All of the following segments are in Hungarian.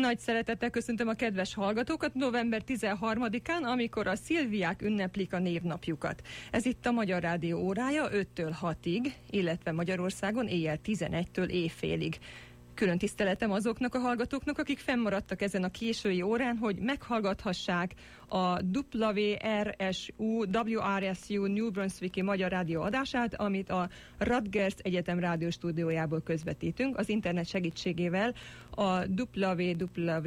Nagy szeretettel köszöntöm a kedves hallgatókat november 13-án, amikor a Szilviák ünneplik a névnapjukat. Ez itt a Magyar Rádió órája 5-től 6-ig, illetve Magyarországon éjjel 11-től éjfélig. Külön tiszteletem azoknak a hallgatóknak, akik fennmaradtak ezen a késői órán, hogy meghallgathassák a WRSU, WRSU New Brunswicki Magyar Rádió adását, amit a Radgers Egyetem rádió stúdiójából közvetítünk, az internet segítségével a www.wrsu.com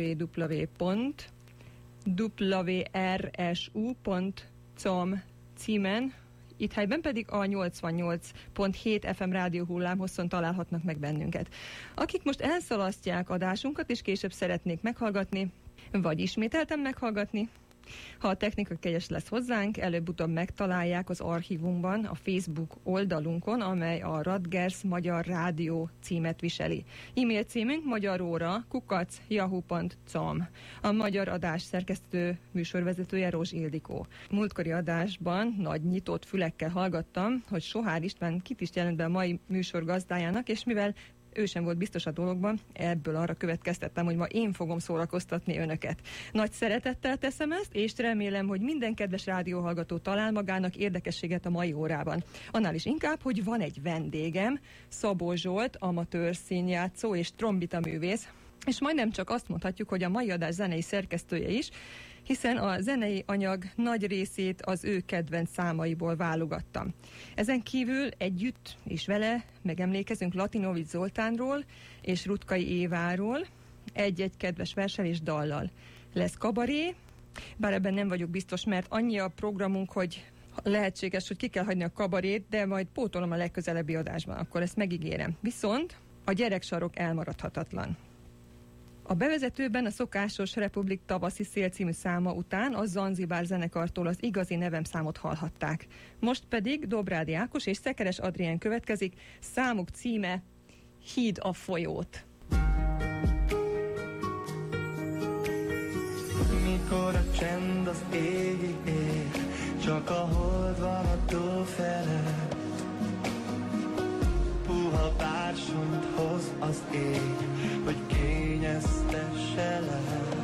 címen itt helyben pedig a 88.7 FM rádió hullám hosszon találhatnak meg bennünket. Akik most elszalasztják adásunkat, és később szeretnék meghallgatni, vagy ismételtem meghallgatni, ha a technika kegyes lesz hozzánk, előbb-utóbb megtalálják az archívumban, a Facebook oldalunkon, amely a Radgers Magyar Rádió címet viseli. E-mail címünk magyaróra kukac.yahoo.com. A magyar adás szerkesztő műsorvezetője Rózs Ildikó. Múltkori adásban nagy nyitott fülekkel hallgattam, hogy Sohár István kit is jelent be a mai műsor gazdájának, és mivel ő sem volt biztos a dologban, ebből arra következtettem, hogy ma én fogom szórakoztatni önöket. Nagy szeretettel teszem ezt, és remélem, hogy minden kedves rádióhallgató talál magának érdekességet a mai órában. Annál is inkább, hogy van egy vendégem, Szabó Zsolt, amatőr színjátszó és trombita művész, és majdnem csak azt mondhatjuk, hogy a mai adás zenei szerkesztője is, hiszen a zenei anyag nagy részét az ő kedvenc számaiból válogattam. Ezen kívül együtt és vele megemlékezünk Latinovic Zoltánról és Rutkai Éváról, egy-egy kedves versel és dallal. Lesz kabaré, bár ebben nem vagyok biztos, mert annyi a programunk, hogy lehetséges, hogy ki kell hagyni a kabarét, de majd pótolom a legközelebbi adásban, akkor ezt megígérem. Viszont a gyereksarok elmaradhatatlan. A bevezetőben a szokásos Republik tavaszi szél című száma után a Zanzibár zenekartól az igazi nevem számot hallhatták. Most pedig Dobrádi Ákos és Szekeres Adrien következik, számuk címe Híd a folyót. Mikor a csend az égi ég, csak a hold van a tó felett. Puha bársont hoz az ég, hogy Meisterschelle.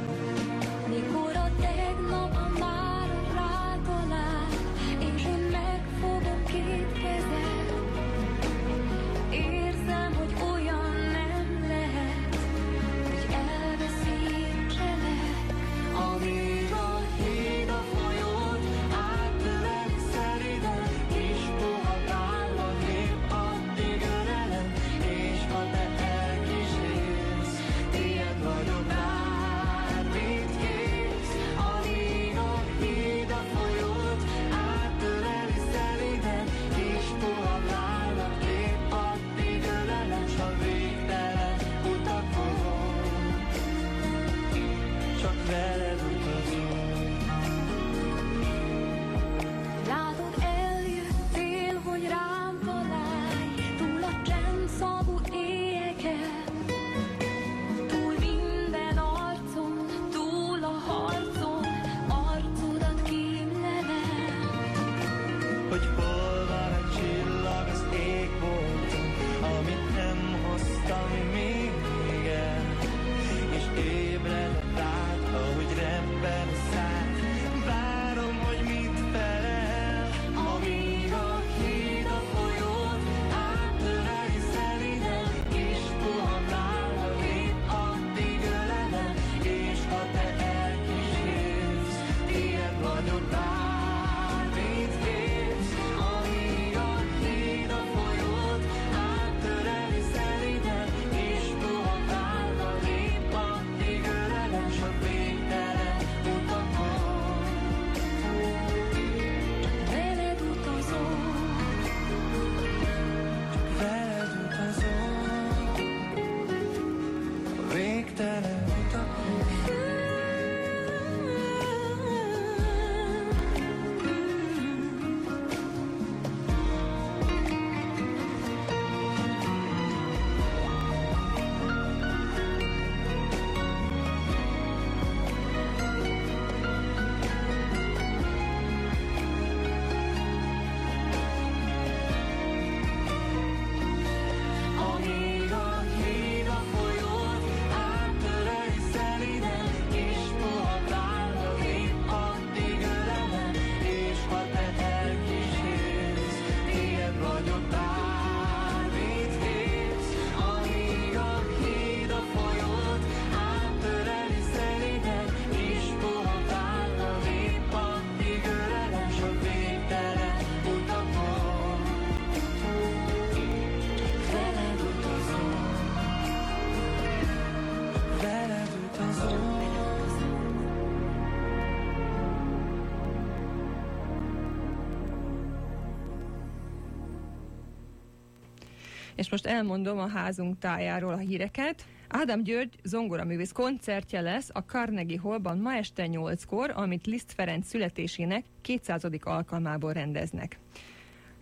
Most elmondom a házunk tájáról a híreket. Ádám György zongoraművész koncertje lesz a Carnegie Hallban ma este 8-kor, amit Liszt Ferenc születésének 200. alkalmából rendeznek.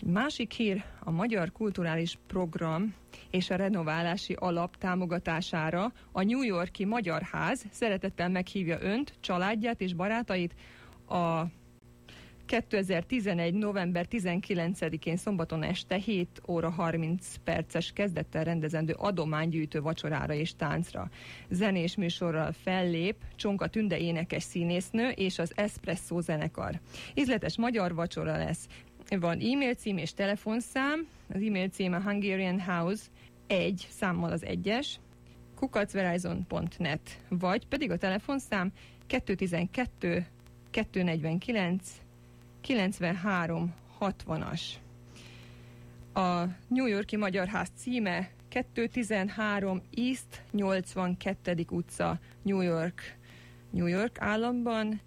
Másik hír a Magyar Kulturális Program és a renoválási alap támogatására a New Yorki Magyar Ház szeretettel meghívja önt, családját és barátait a 2011. november 19-én szombaton este 7 óra 30 perces kezdettel rendezendő adománygyűjtő vacsorára és táncra. Zenés műsorral fellép Csonka Tünde énekes színésznő és az Espresso zenekar. Ízletes magyar vacsora lesz. Van e-mail cím és telefonszám. Az e-mail cím a Hungarian House egy számmal az egyes kukacverizon.net vagy pedig a telefonszám 212 249 93 60-as. A New Yorki Magyar Ház címe 213 East 82. utca New York, New York államban,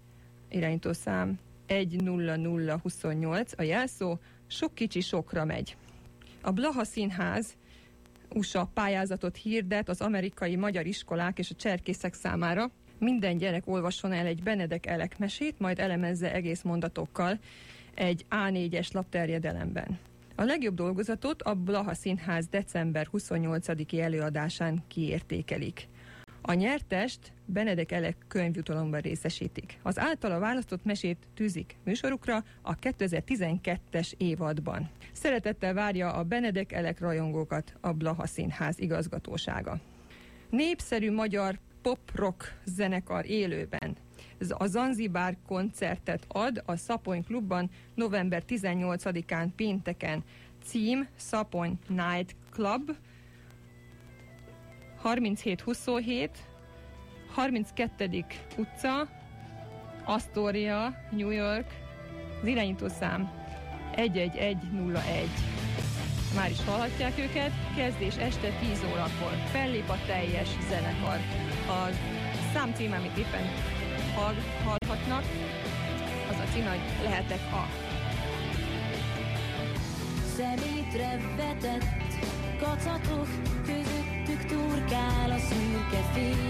irányítószám 10028, a jelszó sok kicsi sokra megy. A Blaha Színház USA pályázatot hirdet az amerikai magyar iskolák és a cserkészek számára, minden gyerek olvasson el egy Benedek Elek mesét, majd elemezze egész mondatokkal egy A4-es lapterjedelemben. A legjobb dolgozatot a Blaha Színház december 28-i előadásán kiértékelik. A nyertest Benedek Elek könyvjutalomban részesítik. Az általa választott mesét tűzik műsorukra a 2012-es évadban. Szeretettel várja a Benedek Elek rajongókat a Blaha Színház igazgatósága. Népszerű magyar pop-rock zenekar élőben. A Zanzibár koncertet ad a Szapony klubban november 18-án pénteken. Cím Szapony Night Club 3727 32. utca Astoria, New York az irányítószám 11101 már is hallhatják őket, kezdés este 10 órakor. Fellép a teljes zenekar. A szám cím, amit éppen hall, hallhatnak, az a cím, hogy lehetek a. Szemétre vetett kacatok, közöttük turkál a szürke fény,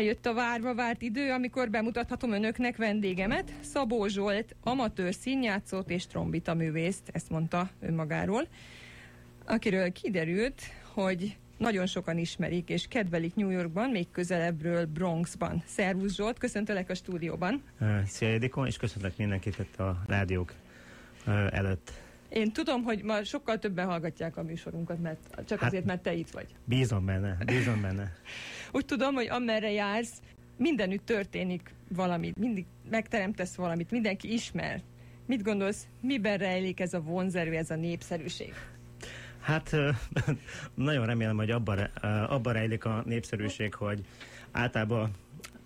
Eljött a várva várt idő, amikor bemutathatom önöknek vendégemet, Szabó Zsolt, amatőr színjátszót és trombita művészt, ezt mondta önmagáról, akiről kiderült, hogy nagyon sokan ismerik és kedvelik New Yorkban, még közelebbről Bronxban. Szervusz Zsolt, köszöntelek a stúdióban. Szia Edikon, és köszönlek mindenkit itt a rádiók előtt. Én tudom, hogy ma sokkal többen hallgatják a műsorunkat, mert csak Hát- azért, mert te itt vagy. Bízom benne, bízom benne. Úgy tudom, hogy amerre jársz, mindenütt történik valami, mindig megteremtesz valamit, mindenki ismer. Mit gondolsz, miben rejlik ez a vonzerő, ez a népszerűség? Hát nagyon remélem, hogy abban, abban rejlik a népszerűség, hogy általában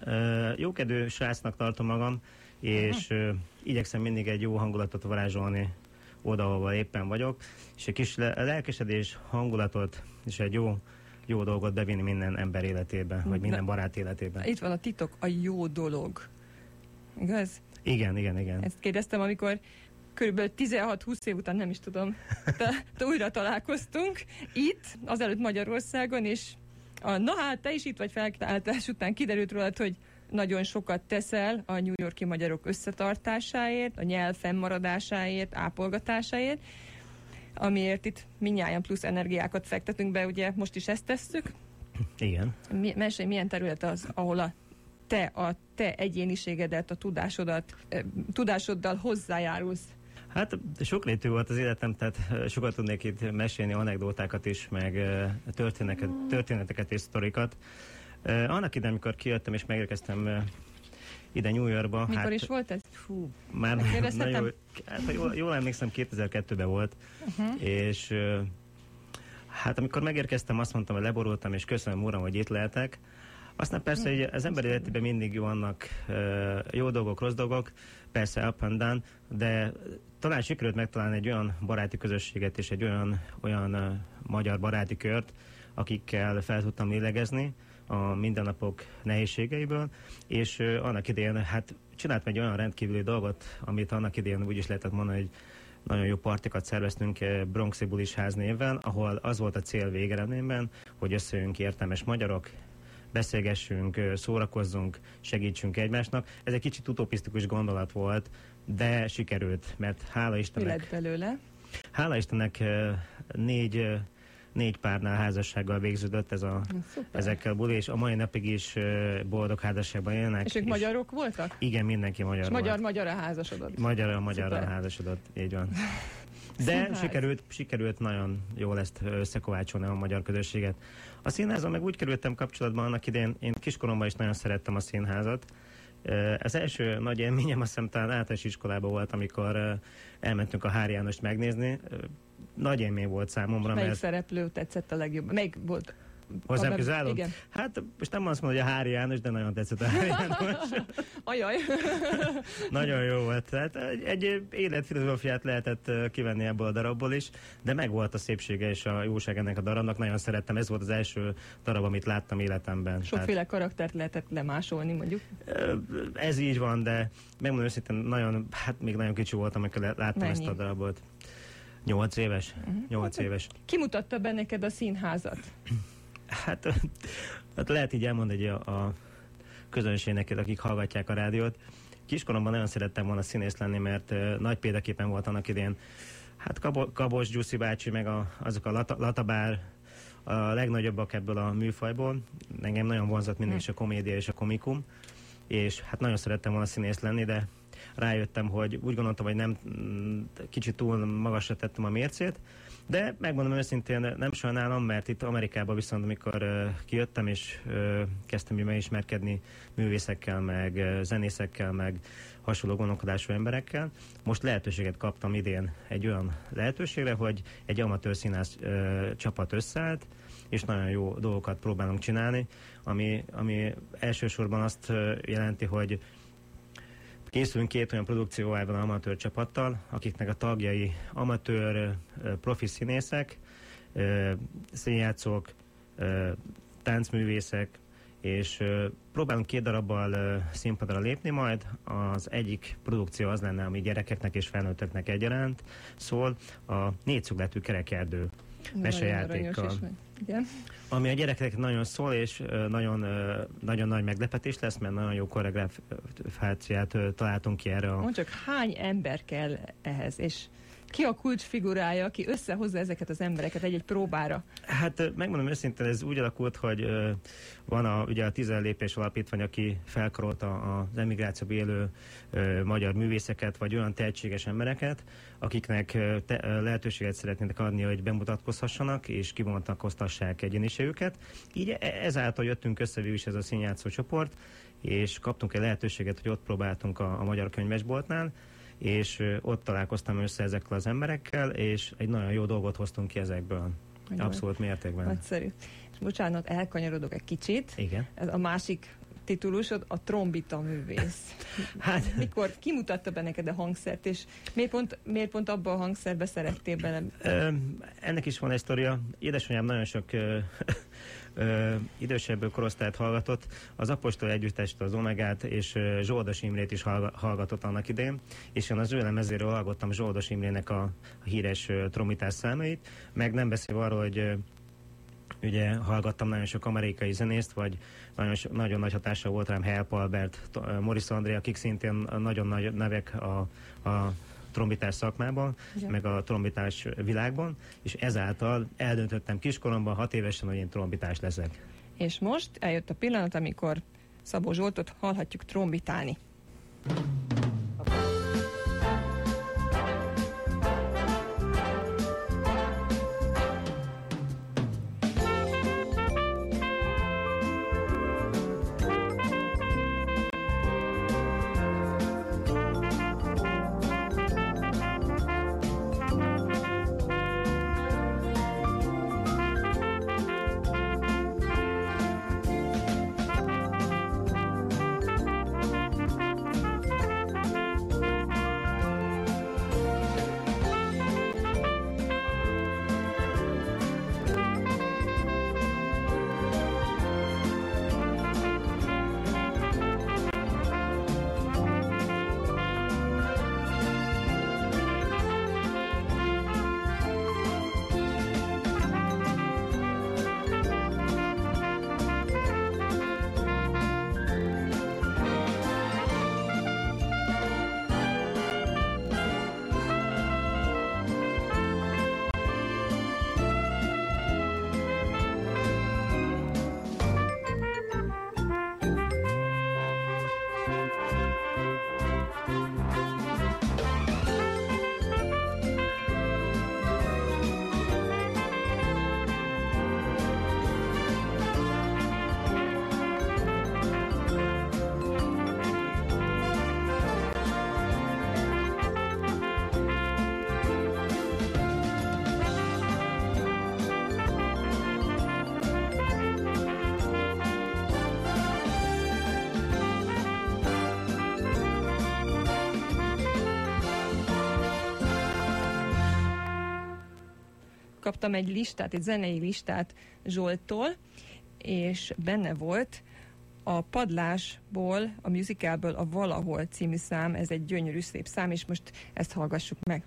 ö, jókedvű srácnak tartom magam, és ö, igyekszem mindig egy jó hangulatot varázsolni oda, ahol éppen vagyok, és egy kis le- lelkesedés, hangulatot, és egy jó, jó dolgot bevinni minden ember életébe, vagy minden barát életébe. Itt van a titok, a jó dolog. Igaz? Igen, igen, igen. Ezt kérdeztem, amikor körülbelül 16-20 év után, nem is tudom, te, te újra találkoztunk itt, azelőtt Magyarországon, és a, na hát, te is itt vagy felkiáltás után kiderült rólad, hogy nagyon sokat teszel a New Yorki magyarok összetartásáért, a nyelv fennmaradásáért, ápolgatásáért, amiért itt minnyáján plusz energiákat fektetünk be, ugye most is ezt tesszük. Igen. Mi, mesélj, milyen terület az, ahol a te, a te egyéniségedet, a tudásodat, tudásoddal hozzájárulsz. Hát sokrétű volt az életem, tehát sokat tudnék itt mesélni anekdótákat is, meg történeteket, történeteket és sztorikat. Annak idején, amikor kijöttem és megérkeztem ide New Yorkba, Mikor hát is volt ez? Fú, már nagyon, hát, ha jól, jól emlékszem, 2002-ben volt, uh-huh. és hát amikor megérkeztem, azt mondtam, hogy leborultam, és köszönöm uram, hogy itt lehetek. Aztán persze, hogy az ember életében mindig vannak jó dolgok, rossz dolgok, persze up and down, de talán sikerült megtalálni egy olyan baráti közösséget és egy olyan, olyan magyar baráti kört, akikkel fel tudtam lélegezni a mindennapok nehézségeiből, és annak idején hát csináltam egy olyan rendkívüli dolgot, amit annak idején úgy is lehetett mondani, hogy nagyon jó partikat szerveztünk eh, Bronxi Bulis ház néven, ahol az volt a cél végeredményben, hogy összejönk értelmes magyarok, beszélgessünk, szórakozzunk, segítsünk egymásnak. Ez egy kicsit utopisztikus gondolat volt, de sikerült, mert hála mi Istennek, lett belőle? hála Istennek ö, négy, ö, négy párnál házassággal végződött ez a, Szuper. ezekkel a buli, és a mai napig is boldog házasságban élnek. És ők magyarok voltak? Igen, mindenki magyar És volt. magyar-magyar a házasodott. Magyar a magyarral Szuper. házasodott, így van. De Színház. sikerült, sikerült nagyon jól ezt összekovácsolni a magyar közösséget. A színházon meg úgy kerültem kapcsolatban annak idején, én kiskoromban is nagyon szerettem a színházat. Az első nagy élményem azt hiszem talán általános iskolában volt, amikor elmentünk a Hári Jánost megnézni. Nagy élmény volt számomra, Melyik mert szereplő tetszett a legjobb? Melyik volt? hozzám állom. Igen. Hát most nem azt mondom, hogy a Hári János, de nagyon tetszett a Hári János. Ajaj. Nagyon jó volt. Tehát egy, egy életfilozófiát lehetett kivenni ebből a darabból is, de meg volt a szépsége és a jóság ennek a darabnak. Nagyon szerettem. Ez volt az első darab, amit láttam életemben. Sokféle karaktert lehetett lemásolni, mondjuk. Tehát, ez így van, de megmondom őszintén, nagyon, hát még nagyon kicsi voltam, amikor láttam Mennyi? ezt a darabot. Nyolc éves. Nyolc éves. Ki mutatta be neked a színházat? Hát, hát lehet így elmondani a, a közönségnek, akik hallgatják a rádiót. Kiskoromban nagyon szerettem volna színész lenni, mert uh, nagy példaképpen volt annak idén. Hát Kabo, Kabos Gyuszi bácsi, meg a, azok a lata, Latabár, a legnagyobbak ebből a műfajból. Engem nagyon vonzott mindig is a komédia és a komikum. és hát nagyon szerettem volna színész lenni, de rájöttem, hogy úgy gondoltam, hogy nem mm, kicsit túl magasra tettem a mércét, de megmondom őszintén, nem sajnálom, mert itt Amerikában viszont, amikor uh, kijöttem és uh, kezdtem megismerkedni művészekkel, meg uh, zenészekkel, meg hasonló gondolkodású emberekkel, most lehetőséget kaptam idén egy olyan lehetőségre, hogy egy amatőr színász uh, csapat összeállt, és nagyon jó dolgokat próbálunk csinálni, ami, ami elsősorban azt jelenti, hogy Készülünk két olyan produkcióval amatőr csapattal, akiknek a tagjai amatőr, profi színészek, színjátszók, táncművészek, és próbálunk két darabbal színpadra lépni majd. Az egyik produkció az lenne, ami gyerekeknek és felnőtteknek egyaránt szól, a négyszögletű kerekerdő mesejátékkal. Igen. Ami a gyerekeknek nagyon szól, és nagyon, nagyon nagy meglepetés lesz, mert nagyon jó koreográfiát találtunk ki erre. A... Mondd csak, hány ember kell ehhez, és ki a kulcsfigurája, aki összehozza ezeket az embereket egy-egy próbára? Hát megmondom őszintén, ez úgy alakult, hogy van a, ugye a Tizen Lépés Alapítvány, aki felkarolta az emigrációba élő magyar művészeket, vagy olyan tehetséges embereket, akiknek te, lehetőséget szeretnének adni, hogy bemutatkozhassanak, és kibontakoztassák egyéniségüket. Így e, ezáltal jöttünk össze is ez a színjátszó csoport, és kaptunk egy lehetőséget, hogy ott próbáltunk a, a Magyar Könyvesboltnál, és ott találkoztam össze ezekkel az emberekkel, és egy nagyon jó dolgot hoztunk ki ezekből. Nagyon Abszolút mértékben. Nagyszerű. És bocsánat, elkanyarodok egy kicsit. Igen. Ez a másik titulusod a trombita művész. Hát, Mikor kimutatta be neked a hangszert, és miért pont, miért pont abba a hangszerbe szerettél bele? Ö, ennek is van egy sztoria. Édesanyám nagyon sok ö, ö, idősebb korosztályt hallgatott, az Apostol Együttest, az Omegát és Zsoldos Imrét is hallgatott annak idején, és én az ő lemezéről hallgattam Zsoldos Imrének a, híres trombitás számait, meg nem beszélve arról, hogy ugye hallgattam nagyon sok amerikai zenészt, vagy nagyon, nagyon nagy hatása volt rám Help Albert, Morris André, akik szintén nagyon nagy nevek a, a trombitás szakmában, Igen. meg a trombitás világban, és ezáltal eldöntöttem kiskoromban, hat évesen, hogy én trombitás leszek. És most eljött a pillanat, amikor Szabó Zsoltot hallhatjuk trombitálni. Kaptam egy listát, egy zenei listát Zsoltól, és benne volt a padlásból, a musicalből a Valahol című szám, ez egy gyönyörű szép szám, és most ezt hallgassuk meg.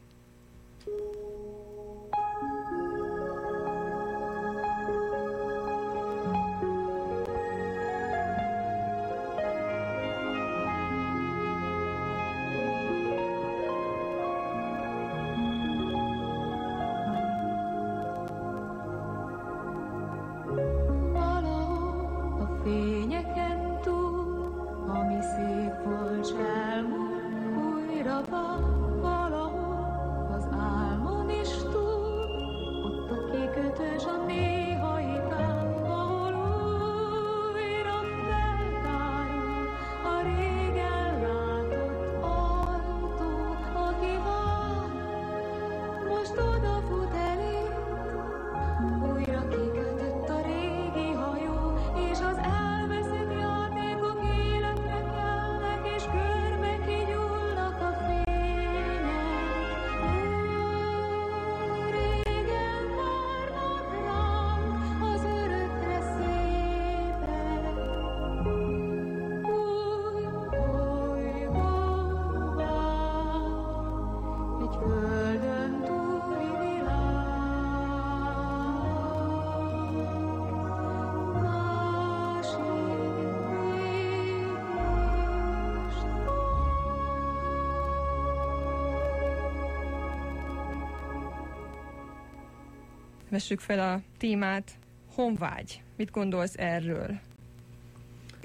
Vessük fel a témát. Honvágy. Mit gondolsz erről?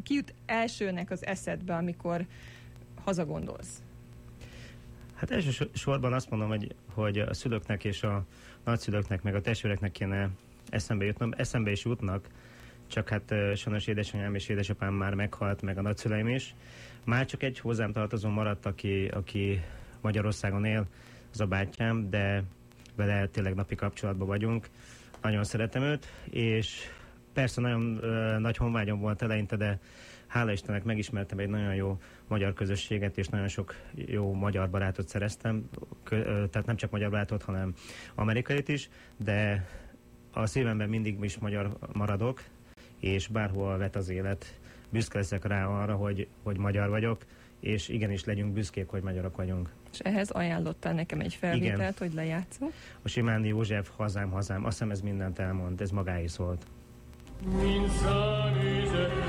Ki jut elsőnek az eszedbe, amikor hazagondolsz? Hát elsősorban azt mondom, hogy, hogy a szülőknek és a nagyszülőknek, meg a testvéreknek kéne eszembe jutnom, eszembe is jutnak, csak hát sajnos édesanyám és édesapám már meghalt, meg a nagyszüleim is. Már csak egy hozzám tartozó maradt, aki, aki Magyarországon él, az a bátyám, de vele tényleg napi kapcsolatban vagyunk. Nagyon szeretem őt, és persze nagyon ö, nagy honvágyom volt eleinte, de hála Istennek megismertem egy nagyon jó magyar közösséget, és nagyon sok jó magyar barátot szereztem, Kö, ö, tehát nem csak magyar barátot, hanem amerikait is, de a szívemben mindig is magyar maradok, és bárhol vet az élet, büszke leszek rá arra, hogy, hogy magyar vagyok, és igenis legyünk büszkék, hogy magyarok vagyunk. És ehhez ajánlottál nekem egy felvételt, Igen. hogy lejátszunk. A Simándi József, hazám, hazám, azt hiszem ez mindent elmond, ez magáé szólt. Mint szemüzet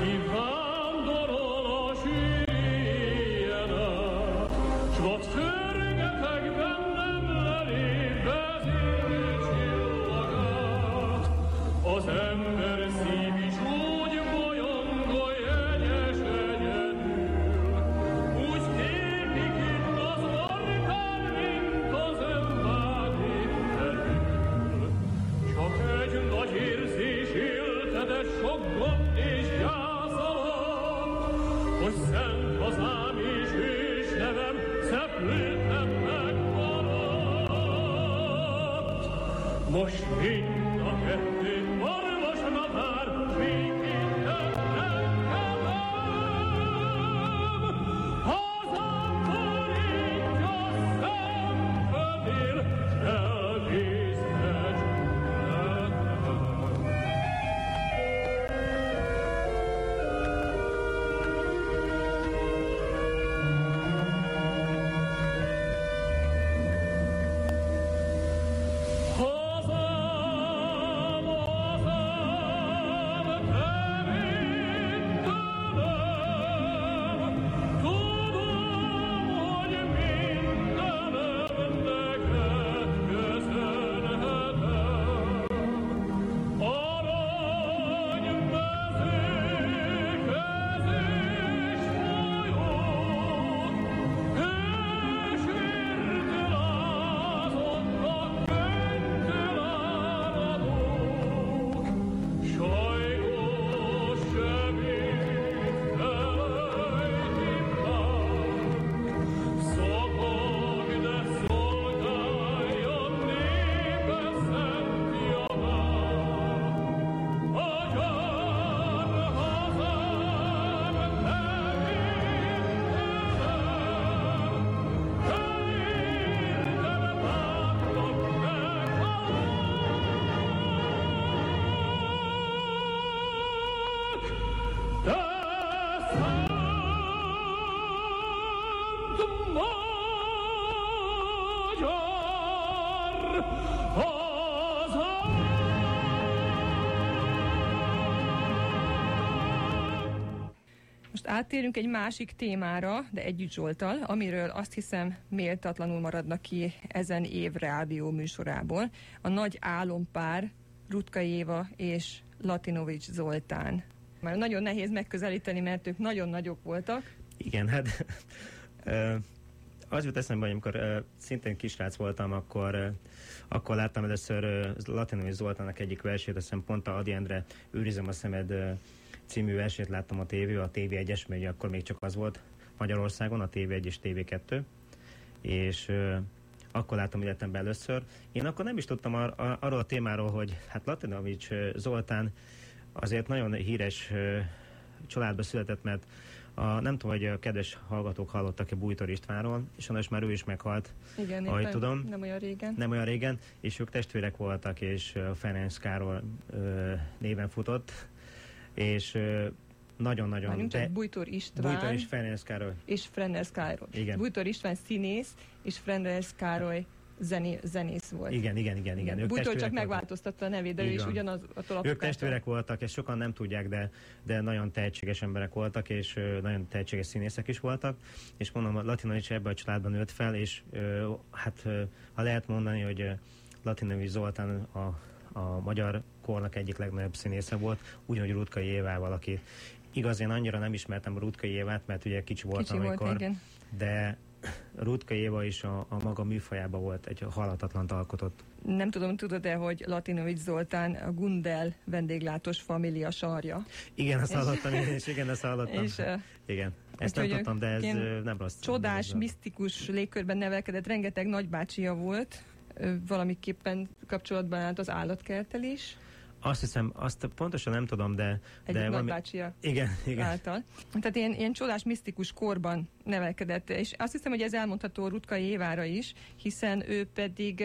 áttérünk egy másik témára, de együtt Zsoltal, amiről azt hiszem méltatlanul maradnak ki ezen év rádió műsorából. A nagy álompár Rutka Éva és Latinovics Zoltán. Már nagyon nehéz megközelíteni, mert ők nagyon nagyok voltak. Igen, hát az jut eszembe, hogy amikor ö, szintén kisrác voltam, akkor, akkor láttam először ö, Latinovics Zoltának egyik versét, azt hiszem pont a Adi Endre Őrizem a szemed című versét láttam a tévé, a TV1-es, mert ugye akkor még csak az volt Magyarországon, a TV1 és TV2, és ö, akkor láttam életemben először. Én akkor nem is tudtam ar- ar- arról a témáról, hogy hát Latinovics Zoltán azért nagyon híres ö, családba született, mert a, nem tudom, hogy a kedves hallgatók hallottak-e Bújtor Istvánról, és sajnos már ő is meghalt, Igen, ahogy tudom. nem olyan régen. nem olyan régen, és ők testvérek voltak, és Ferenc Károly ö, néven futott, és nagyon-nagyon... Várjunk csak, Bújtor István Bújtor és Ferenc Károly. és Frenders Károly. Igen. Bújtor István színész, és Frenders Károly zené, zenész volt. Igen, igen, igen, igen. Ők Bújtor csak megváltoztatta a nevét, de ő is ugyanaz a Ők testvérek voltak, ezt sokan nem tudják, de, de nagyon tehetséges emberek voltak, és ö, nagyon tehetséges színészek is voltak, és mondom, a Latinovics ebben a családban nőtt fel, és ö, hát ö, ha lehet mondani, hogy ö, Latinovics Zoltán a, a magyar kornak egyik legnagyobb színésze volt, ugyanúgy Rutkai Évával, aki igaz, én annyira nem ismertem Rutkai Évát, mert ugye kicsi voltam, Kicsi volt, amikor, igen. de Rutka Éva is a, a maga műfajában volt egy halatatlan alkotott. Nem tudom, tudod-e, hogy Latinovics Zoltán a Gundel vendéglátós família sarja. Igen, ezt hallottam én is, igen, ezt hallottam. És, igen, ezt nem tudtam, de ez nem rossz. Csodás, Nem misztikus légkörben nevelkedett, rengeteg nagybácsia volt, valamiképpen kapcsolatban állt az állatkertel is, Azt hiszem, azt pontosan nem tudom, de... egy de nagybácsia Igen, igen. által. Tehát ilyen, ilyen csodás, misztikus korban nevelkedett, és azt hiszem, hogy ez elmondható Rutkai Évára is, hiszen ő pedig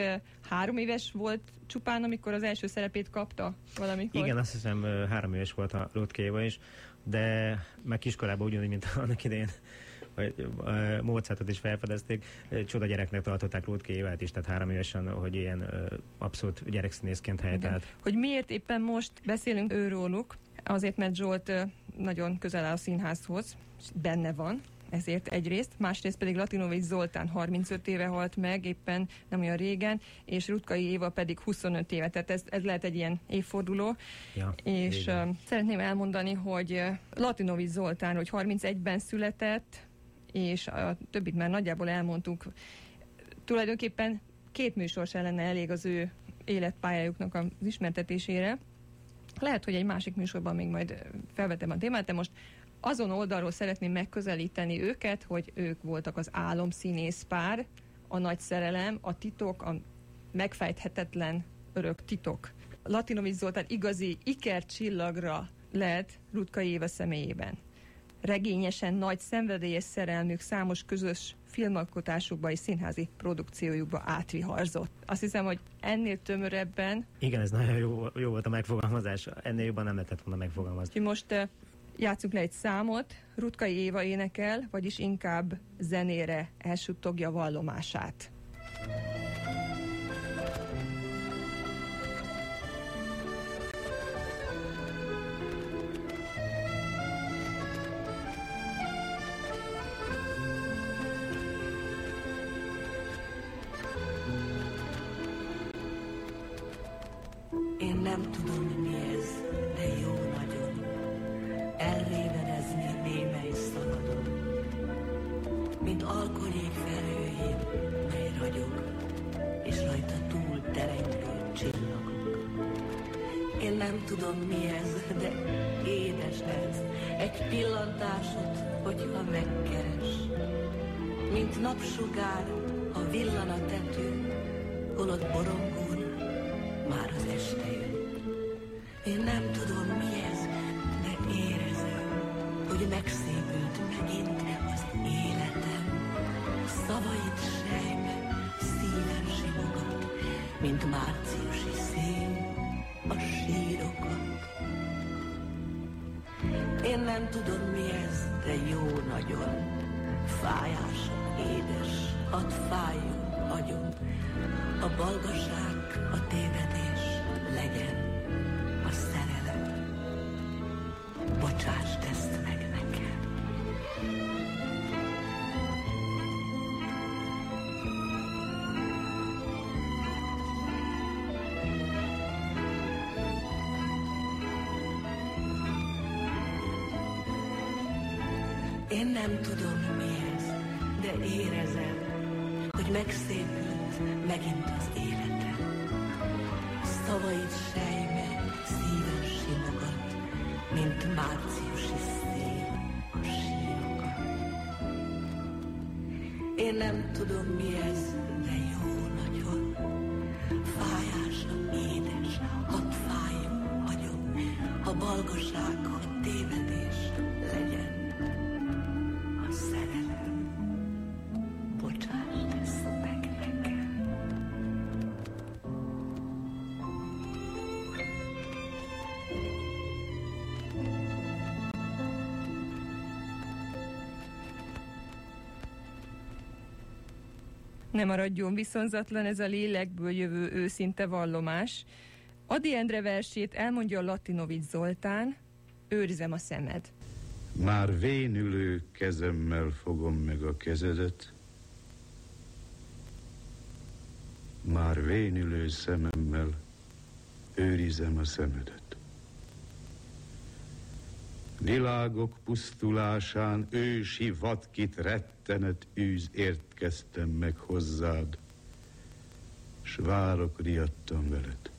három éves volt csupán, amikor az első szerepét kapta valamikor. Igen, azt hiszem három éves volt a Rutka Éva is, de meg kiskorában ugyanúgy, mint annak idején Mozartot is felfedezték, csoda gyereknek tartották Rutka Évát is, tehát három évesen, hogy ilyen abszolút gyerekszínészként helytált. Hogy miért éppen most beszélünk őróluk, azért, mert Zsolt nagyon közel áll a színházhoz, benne van, ezért egyrészt, másrészt pedig Latinovics Zoltán 35 éve halt meg, éppen nem olyan régen, és Rutkai Éva pedig 25 éve, tehát ez, ez lehet egy ilyen évforduló. Ja, És uh, szeretném elmondani, hogy Latinovics Zoltán, hogy 31-ben született, és a többit már nagyjából elmondtuk. Tulajdonképpen két műsor se lenne elég az ő életpályájuknak az ismertetésére. Lehet, hogy egy másik műsorban még majd felvetem a témát, de most azon oldalról szeretném megközelíteni őket, hogy ők voltak az álomszínész pár, a nagy szerelem, a titok, a megfejthetetlen örök titok. Latinovics Zoltán igazi ikercsillagra lehet Rutkai Éva személyében. Regényesen nagy szenvedélyes szerelmük számos közös filmalkotásukba és színházi produkciójukba átviharzott. Azt hiszem, hogy ennél tömörebben, Igen, ez nagyon jó, jó volt a megfogalmazás. Ennél jobban nem lehetett volna megfogalmazni. most eh, játszunk le egy számot, Rutkai Éva énekel, vagyis inkább zenére elsuttogja vallomását. Én nem tudom, mi ez, de jó nagyon. Elrévedezni némely szaladon. Mint alkonyék felhőjén, mely ragyog, és rajta túl terengő csillagok. Én nem tudom, mi ez, de édes ez. Egy pillantásod, hogyha megkeres. Mint napsugár a villanatető, holott borongón már az este nem tudom mi ez, de érezem, hogy megszépült megint az életem. Szavaid sejme, szívem simogat, mint márciusi szél a sírokat. Én nem tudom mi ez, de jó nagyon. Fájás, édes, hadd fájjon agyon. A balgaság, a tévedés legyen Bocsásd ezt meg nekem. Én nem tudom mi ez, de érezem, hogy megszépült megint az életem. Szavaid sejme, szívem simogat, mint márciusi Én nem tudom mi ez, de jó nagyon. Fájása, édes, hadd fájjon vagyok, ha balgaság, Ne maradjon viszonzatlan ez a lélekből jövő őszinte vallomás. Adi Endre versét elmondja Latinovics Zoltán, őrizem a szemed. Már vénülő kezemmel fogom meg a kezedet, már vénülő szememmel őrizem a szemedet. Világok pusztulásán ősi vadkit rettenet űz értkeztem meg hozzád, s várok riadtam veled.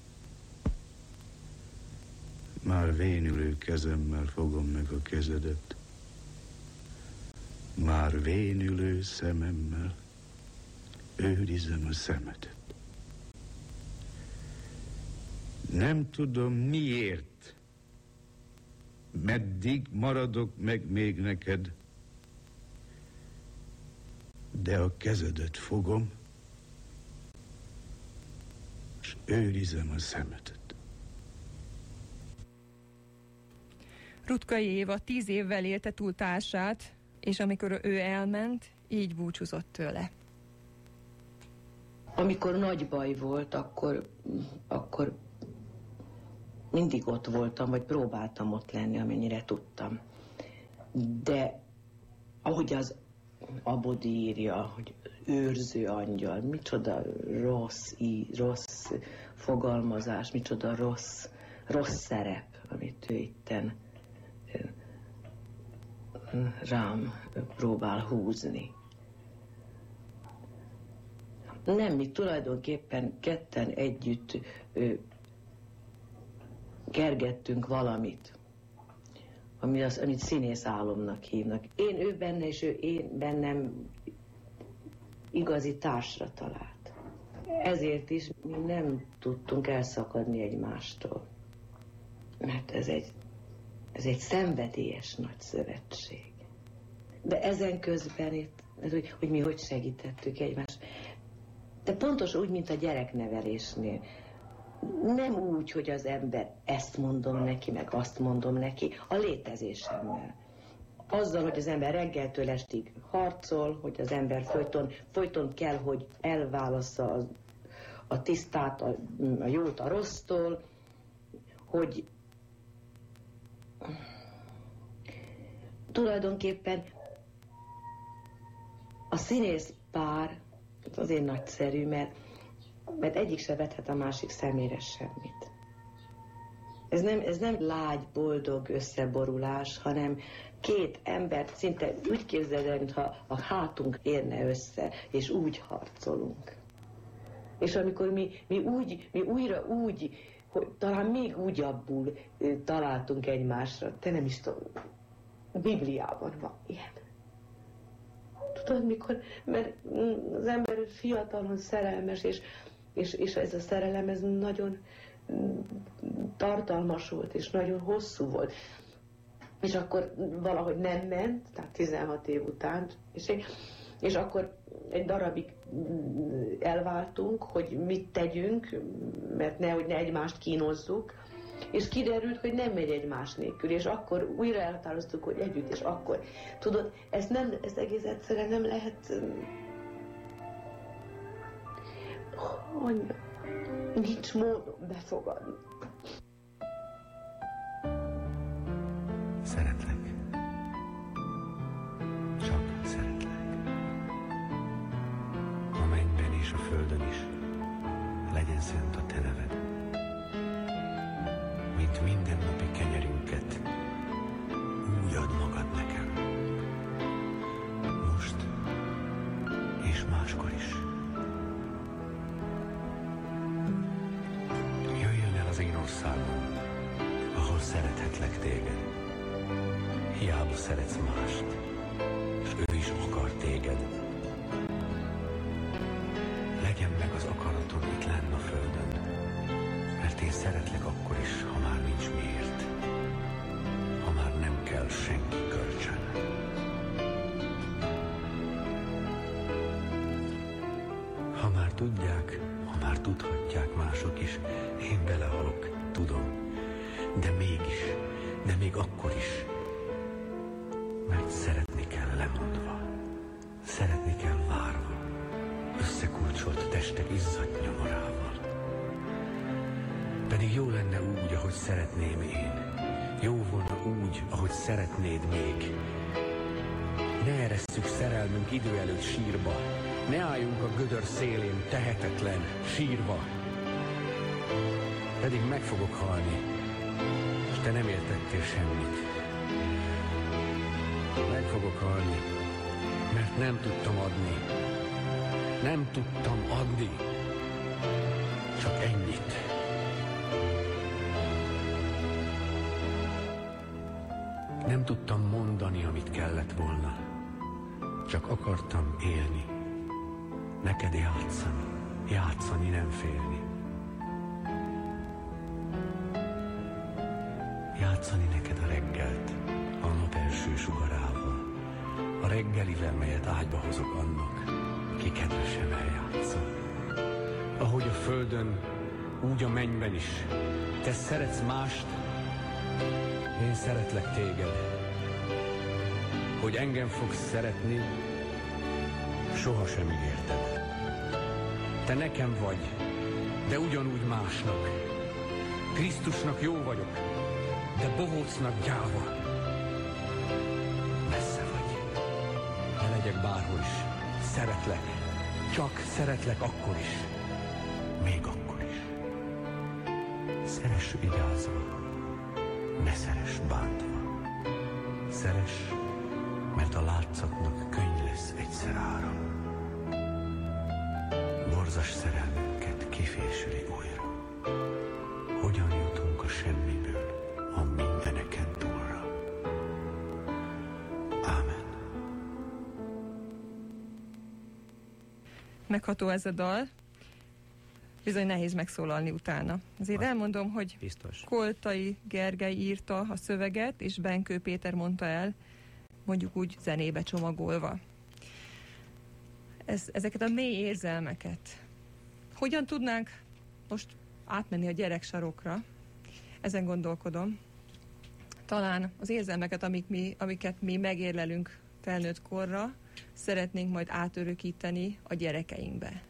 Már vénülő kezemmel fogom meg a kezedet. Már vénülő szememmel őrizem a szemedet. Nem tudom miért, meddig maradok meg még neked, de a kezedet fogom, és őrizem a szemedet. Rutkai Éva tíz évvel élte túl társát, és amikor ő elment, így búcsúzott tőle. Amikor nagy baj volt, akkor, akkor mindig ott voltam, vagy próbáltam ott lenni, amennyire tudtam. De ahogy az Abodi írja, hogy őrző angyal, micsoda rossz, í, rossz fogalmazás, micsoda rossz, rossz szerep, amit ő itten rám próbál húzni. Nem, mi tulajdonképpen ketten együtt kergettünk valamit, ami az, amit színész álomnak hívnak. Én ő benne, és ő én bennem igazi társra talált. Ezért is mi nem tudtunk elszakadni egymástól. Mert ez egy, ez egy szenvedélyes nagy szövetség. De ezen közben itt, hogy, hogy mi hogy segítettük egymást. De pontos úgy, mint a gyereknevelésnél. Nem úgy, hogy az ember ezt mondom neki, meg azt mondom neki, a létezésemmel. Azzal, hogy az ember reggeltől estig harcol, hogy az ember folyton, folyton kell, hogy elválassza a, a tisztát, a, a jót a rossztól, hogy tulajdonképpen a színész pár az azért nagyszerű, mert, mert egyik se vethet a másik szemére semmit. Ez nem, ez nem lágy, boldog összeborulás, hanem két embert szinte úgy képzeld el, mintha a hátunk érne össze, és úgy harcolunk. És amikor mi, mi, úgy, mi újra úgy, hogy talán még úgyabbul találtunk egymásra, te nem is tudom, a Bibliában van ilyen. Tudod, mikor, mert mm, az ember fiatalon szerelmes, és, és, és ez a szerelem, ez nagyon tartalmas volt, és nagyon hosszú volt. És akkor valahogy nem ment, tehát 16 év után, és, és akkor egy darabig elváltunk, hogy mit tegyünk, mert nehogy ne egymást kínozzuk, és kiderült, hogy nem megy egymás nélkül, és akkor újra elhatároztuk, hogy együtt, és akkor. Tudod, ez nem, ez egész egyszerűen nem lehet... Hogy nincs módon befogadni. Szerethetlek téged. Hiába szeretsz mást, és ő is akar téged. Legyen meg az akaratom itt lenn a földön, mert én szeretlek akkor is, ha már nincs miért. Ha már nem kell senki kölcsön. Ha már tudják, ha már tudhatják mások is, én belehalok, tudom. De mégis, de még akkor is. Mert szeretni kell lemondva, szeretni kell várva, összekulcsolt testek izzadt nyomorával. Pedig jó lenne úgy, ahogy szeretném én. Jó volna úgy, ahogy szeretnéd még. Ne eresszük szerelmünk idő előtt sírba, ne álljunk a gödör szélén tehetetlen, sírva. Pedig meg fogok halni, te nem értettél semmit. Meg fogok halni, mert nem tudtam adni. Nem tudtam adni. Csak ennyit. Nem tudtam mondani, amit kellett volna. Csak akartam élni. Neked játszani. Játszani, nem félni. Játszani neked a reggelt, a nap első sugarával. A reggelivel, melyet ágyba hozok annak, ki kedvesen eljátszom. Ahogy a földön, úgy a mennyben is. Te szeretsz mást, én szeretlek téged. Hogy engem fogsz szeretni, sohasem ígérted. Te nekem vagy, de ugyanúgy másnak. Krisztusnak jó vagyok, de bohócnak gyáva. Messze vagy. Ne legyek bárhol is. Szeretlek. Csak szeretlek akkor is. Még akkor is. Szeress vigyázva. Ne szeress bántva. Szeress, mert a látszatnak könny lesz egyszer ára. Borzas szerelmünket kifésüli újra. Hogyan jutunk a semmiből Megható ez a dal. Bizony nehéz megszólalni utána. Azért elmondom, hogy Biztos. Koltai Gergely írta a szöveget, és Benkő Péter mondta el, mondjuk úgy zenébe csomagolva. Ez, ezeket a mély érzelmeket. Hogyan tudnánk most átmenni a gyereksarokra? Ezen gondolkodom. Talán az érzelmeket, amik mi, amiket mi megérlelünk felnőtt korra, szeretnénk majd átörökíteni a gyerekeinkbe.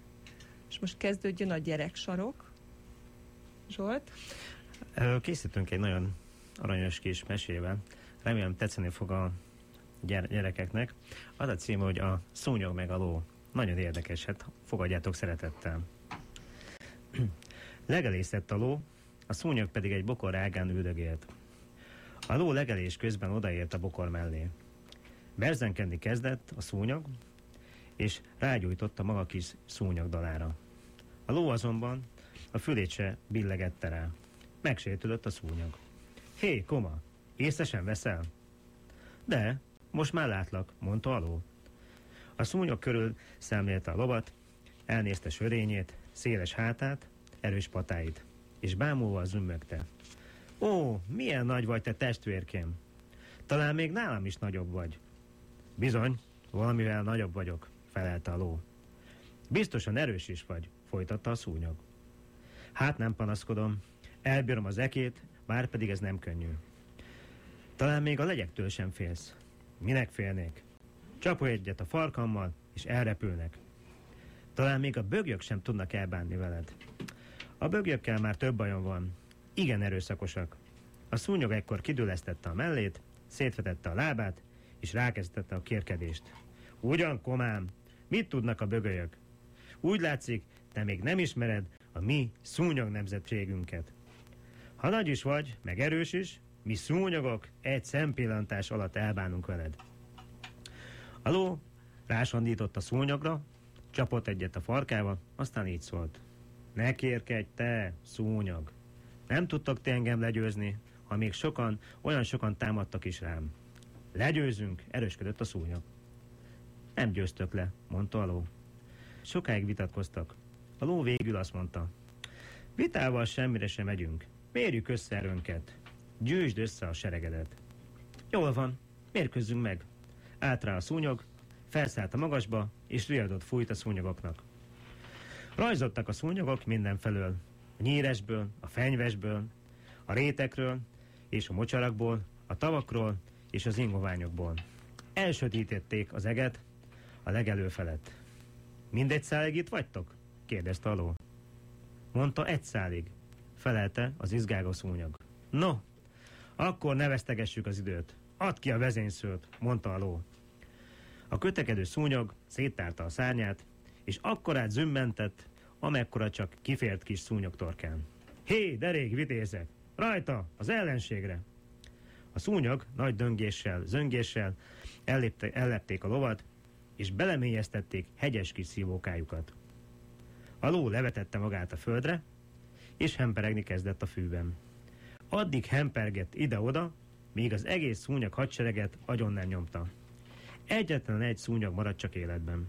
És most kezdődjön a gyereksarok. Zsolt? Készítünk egy nagyon aranyos kis mesével. Remélem tetszeni fog a gyere- gyerekeknek. Az a cím, hogy a szúnyog meg a ló. Nagyon érdekes, hát fogadjátok szeretettel. Legelészett a ló, a szúnyog pedig egy bokor ágán üldögélt. A ló legelés közben odaért a bokor mellé. Berzenkedni kezdett a szúnyog, és rágyújtott a maga kis szúnyogdalára. A ló azonban a fülét se billegette rá. Megsértődött a szúnyog. Hé, koma, észre sem veszel? De, most már látlak, mondta a ló. A szúnyog körül szemlélte a lovat, elnézte sörényét, széles hátát, erős patáit, és bámulva zümmögte. Ó, milyen nagy vagy te testvérkém! Talán még nálam is nagyobb vagy. Bizony, valamivel nagyobb vagyok, felelte a ló. Biztosan erős is vagy, folytatta a szúnyog. Hát nem panaszkodom, elbírom az ekét, már pedig ez nem könnyű. Talán még a legyektől sem félsz. Minek félnék? Csapolj egyet a farkammal, és elrepülnek. Talán még a bögyök sem tudnak elbánni veled. A bögyökkel már több bajom van. Igen erőszakosak. A szúnyog ekkor kidülesztette a mellét, szétvetette a lábát, és rákezdette a kérkedést. Ugyan, komám, mit tudnak a bögölyök? Úgy látszik, te még nem ismered a mi szúnyog nemzetségünket. Ha nagy is vagy, meg erős is, mi szúnyogok egy szempillantás alatt elbánunk veled. A ló rásandított a szúnyogra, csapott egyet a farkába, aztán így szólt. Ne kérkedj te, szúnyog! Nem tudtak ti engem legyőzni, ha még sokan, olyan sokan támadtak is rám. Legyőzünk, erősködött a szúnyog. Nem győztök le, mondta a ló. Sokáig vitatkoztak. A ló végül azt mondta, vitával semmire sem megyünk. Mérjük össze erőnket. Gyűjtsd össze a seregedet. Jól van, mérkőzzünk meg. Állt rá a szúnyog, felszállt a magasba, és riadott fújt a szúnyogoknak. Rajzottak a szúnyogok mindenfelől. A nyíresből, a fenyvesből, a rétekről és a mocsarakból, a tavakról és az ingoványokból. Elsötítették az eget a legelő felett. Mindegy szálig itt vagytok? kérdezte a ló. Mondta egy szálig, felelte az izgágos szúnyog. No, akkor ne vesztegessük az időt. Add ki a vezényszőt, mondta a. A kötekedő szúnyog széttárta a szárnyát, és akkorát zümmentett, amekkora csak kifért kis szúnyog torkán. Hé, derék vitézek! Rajta, az ellenségre! A szúnyog nagy döngéssel, zöngéssel ellépte, ellepték a lovat, és belemélyeztették hegyes kis szívókájukat. A ló levetette magát a földre, és hemperegni kezdett a fűben. Addig hempergett ide-oda, míg az egész szúnyog hadsereget agyon nem nyomta. Egyetlen egy szúnyog maradt csak életben.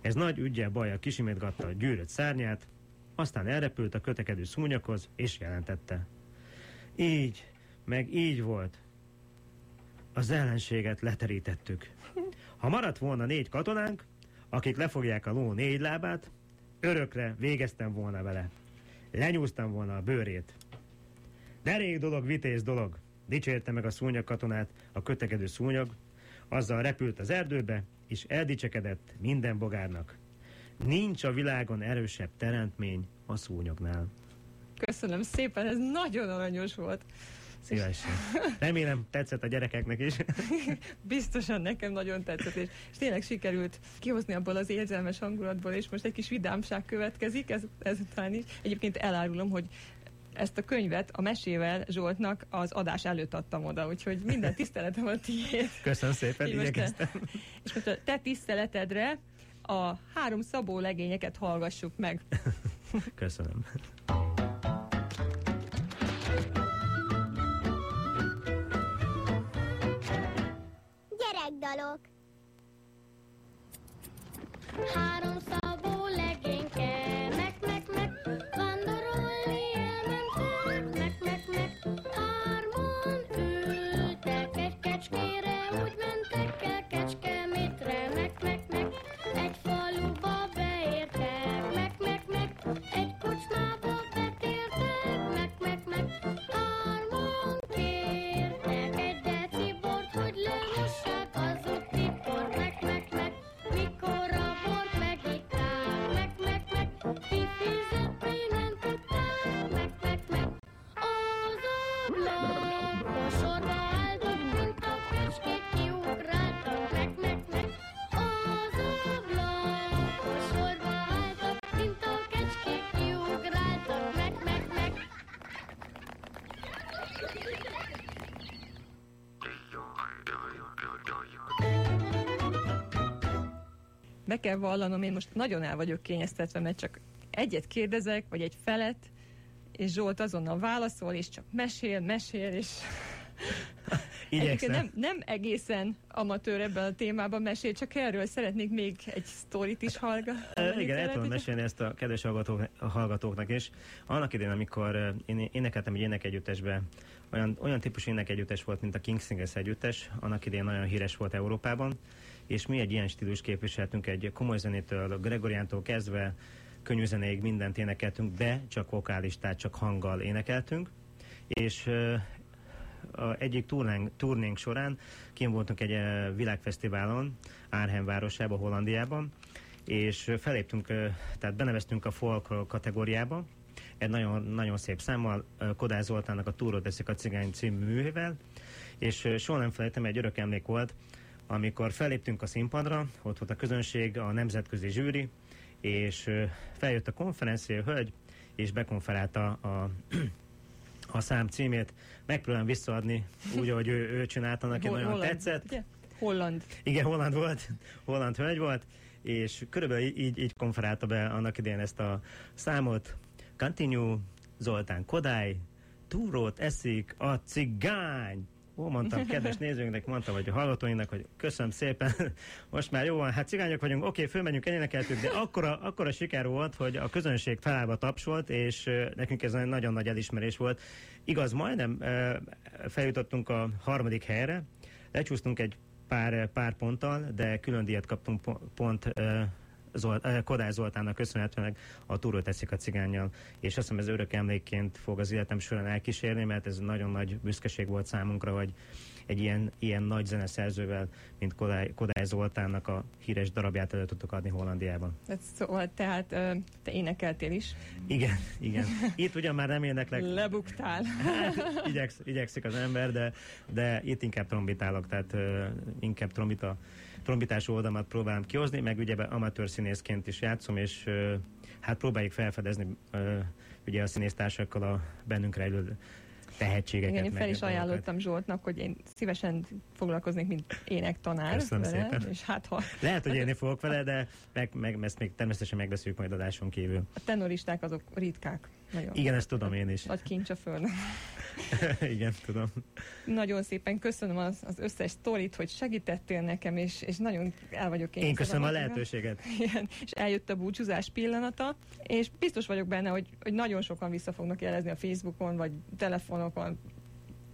Ez nagy ügyel bajjal kisimétgatta a gyűrött szárnyát, aztán elrepült a kötekedő szúnyoghoz, és jelentette. Így, meg így volt. Az ellenséget leterítettük. Ha maradt volna négy katonánk, akik lefogják a ló négy lábát, örökre végeztem volna vele. Lenyúztam volna a bőrét. Derék dolog, vitéz dolog, dicsérte meg a szúnyog katonát a kötekedő szúnyog, azzal repült az erdőbe, és eldicsekedett minden bogárnak. Nincs a világon erősebb teremtmény a szúnyognál. Köszönöm szépen, ez nagyon aranyos volt. Szívesen. Remélem tetszett a gyerekeknek is. Biztosan nekem nagyon tetszett, és, és tényleg sikerült kihozni abból az érzelmes hangulatból, és most egy kis vidámság következik, ez, ezután is. Egyébként elárulom, hogy ezt a könyvet a mesével Zsoltnak az adás előtt adtam oda, úgyhogy minden tiszteletem a tiéd. Köszönöm szépen, Így most te- igyekeztem. És most a te tiszteletedre a három szabó legényeket hallgassuk meg. Köszönöm. Gyerekdalok Három Be kell vallanom, én most nagyon el vagyok kényeztetve, mert csak egyet kérdezek, vagy egy felet, és Zsolt azonnal válaszol, és csak mesél, mesél, és Igyekszem. nem, nem egészen amatőr ebben a témában mesél, csak erről szeretnék még egy sztorit is hallgatni. Ö, Igen, el tudom mesélni ezt a kedves hallgatók, a hallgatóknak is. Annak idején, amikor ö, én énekeltem egy énekegyüttesbe, olyan, olyan típusú énekegyüttes volt, mint a King Singers együttes, annak idején nagyon híres volt Európában, és mi egy ilyen stílus képviseltünk, egy komoly zenétől, Gregoriántól kezdve, könnyű zenéig mindent énekeltünk, de csak vokálistát, csak hanggal énekeltünk, és a egyik turnánk, turnénk során kim voltunk egy világfesztiválon Árhem városában, Hollandiában, és feléptünk, eh, tehát beneveztünk a folk kategóriába, egy nagyon, nagyon szép számmal, Kodály Zoltánnak a Túró teszik a cigány című művével, és soha nem felejtem, egy örök emlék volt, amikor feléptünk a színpadra, ott volt a közönség, a nemzetközi zsűri, és feljött a konferencia hölgy, és bekonferálta a a szám címét, megpróbálom visszaadni úgy, ahogy ő, ő csinálta, neki Hol- nagyon Holland, tetszett. ugye? Holland. Igen, Holland volt, Holland hölgy volt, és körülbelül így, így konferálta be annak idején ezt a számot. Continue, Zoltán Kodály, túrót eszik a cigány. Ó, mondtam, kedves nézőinknek, mondtam, vagy a hallgatóinknak, hogy köszönöm szépen, most már jó van, hát cigányok vagyunk, oké, fölmenjünk, elénekeltük, de akkora, akkora siker volt, hogy a közönség felállva tapsolt, és nekünk ez egy nagyon nagy elismerés volt. Igaz, majdnem feljutottunk a harmadik helyre, lecsúsztunk egy pár, pár ponttal, de külön díjat kaptunk po- pont ö, Zolt, eh, Kodály Zoltánnak köszönhetően a túrót teszik a cigányjal, és azt hiszem ez örök emlékként fog az életem során elkísérni, mert ez nagyon nagy büszkeség volt számunkra, hogy egy ilyen, ilyen nagy zeneszerzővel, mint Kodály, Kodály Zoltánnak a híres darabját elő tudtuk adni Hollandiában. Szóval tehát te énekeltél is. Igen, igen. Itt ugyan már nem éneklek. Lebuktál. Hát, igyeksz, igyekszik az ember, de, de itt inkább trombitálok, tehát inkább trombita, trombitás oldamat próbálom kihozni, meg ugye amatőr színészként is játszom, és hát próbáljuk felfedezni uh, ugye a színésztársakkal a bennünk rejlő tehetségeket. Igen, én fel is ajánlottam Zsoltnak, hogy én szívesen foglalkoznék, mint énektanár. Köszönöm vele, szépen. És hát ha Lehet, hogy élni fogok vele, de meg, meg, ezt még természetesen megbeszéljük majd adáson kívül. a tenoristák azok ritkák. Nagyon. Igen, ezt tudom én is. Nagy kincs a földön. Igen, tudom. Nagyon szépen köszönöm az, az összes sztorit, hogy segítettél nekem, és, és nagyon el vagyok én. Én köszönöm a lehetőséget. Igen, és eljött a búcsúzás pillanata, és biztos vagyok benne, hogy, hogy nagyon sokan vissza fognak jelezni a Facebookon, vagy telefonokon,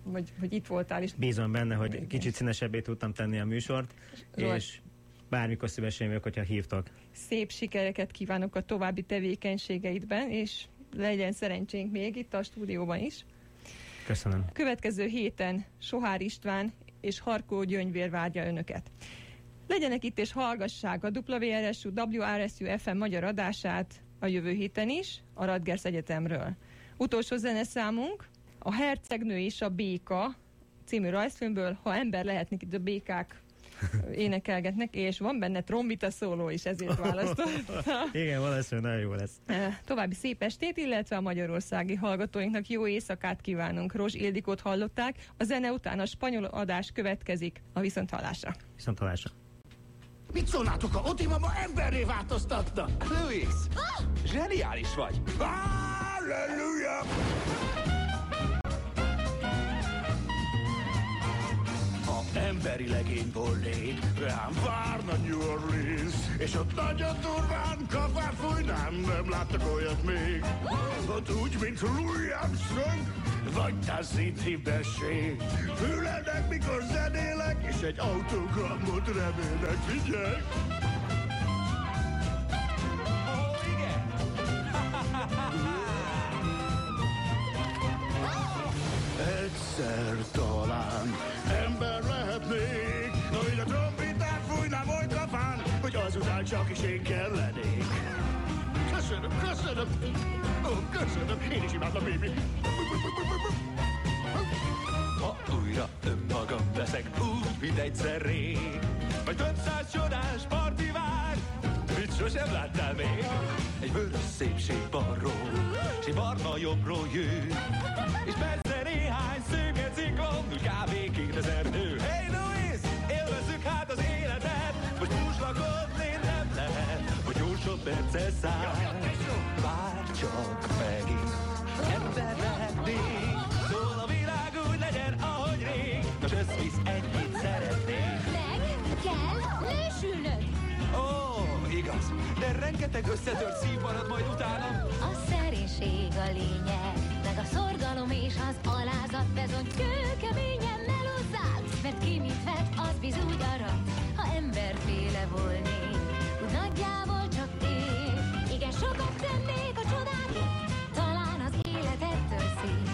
vagy, hogy itt voltál, és Bízom benne, hogy kicsit színesebbé tudtam tenni a műsort, Zsolt. és bármikor szívesen vagyok, hogyha hívtak. szép sikereket kívánok a további tevékenységeidben, és legyen szerencsénk még itt a stúdióban is. Köszönöm. Következő héten Sohár István és Harkó Gyöngyvér várja önöket. Legyenek itt és hallgassák a WRSU, WRSU FM magyar adását a jövő héten is, a Radgers Egyetemről. Utolsó zeneszámunk, a Hercegnő és a Béka című rajzfilmből, ha ember lehetnek itt a békák énekelgetnek, és van benne trombita szóló is, ezért választottam. Igen, valószínűleg nagyon jó lesz. További szép estét, illetve a magyarországi hallgatóinknak jó éjszakát kívánunk. Rozs Ildikót hallották, a zene után a spanyol adás következik a viszonthallásra. Viszont hallásra. Mit szólnátok, ha Otimama emberré változtatna? Louis, zseniális vagy! Halleluja! Emberi legény volnék, rám várna New Orleans, és ott nagyon durván kavár fújnám, nem láttak olyat még. Ott úgy, mint Louis Armstrong, vagy taszíti beség. Fülelnek, mikor zenélek, és egy autogramot remélek, figyelj! Egyszer talán ember csak is én kellenék. Köszönöm, köszönöm, ó, köszönöm, én is imádlak, Bibi. Ha újra önmagam leszek úgy, mint egyszer rég Vagy több száz csodás parti vár Mit sosem láttál még Egy vörös szépségbarról S egy barna jobbról jő És persze néhány ciklon Úgy kb. kétezer nő Hey Louis, élvezzük hát az életet Most lehet Hogy jó sok perce száll Vár csak megint Ember lehetnék Szól a világ úgy legyen, ahogy rég. Nos, összvisz ennyit szeretnék. Meg kell lősülnöd. Ó, igaz, de rengeteg összetört szív marad majd utánam. A szerénység a lényeg, meg a szorgalom és az alázat bezony kőkeményen melozzál, mert ki mit vet, az bizony arat, ha emberféle volnék. Nagyjából az élet ettől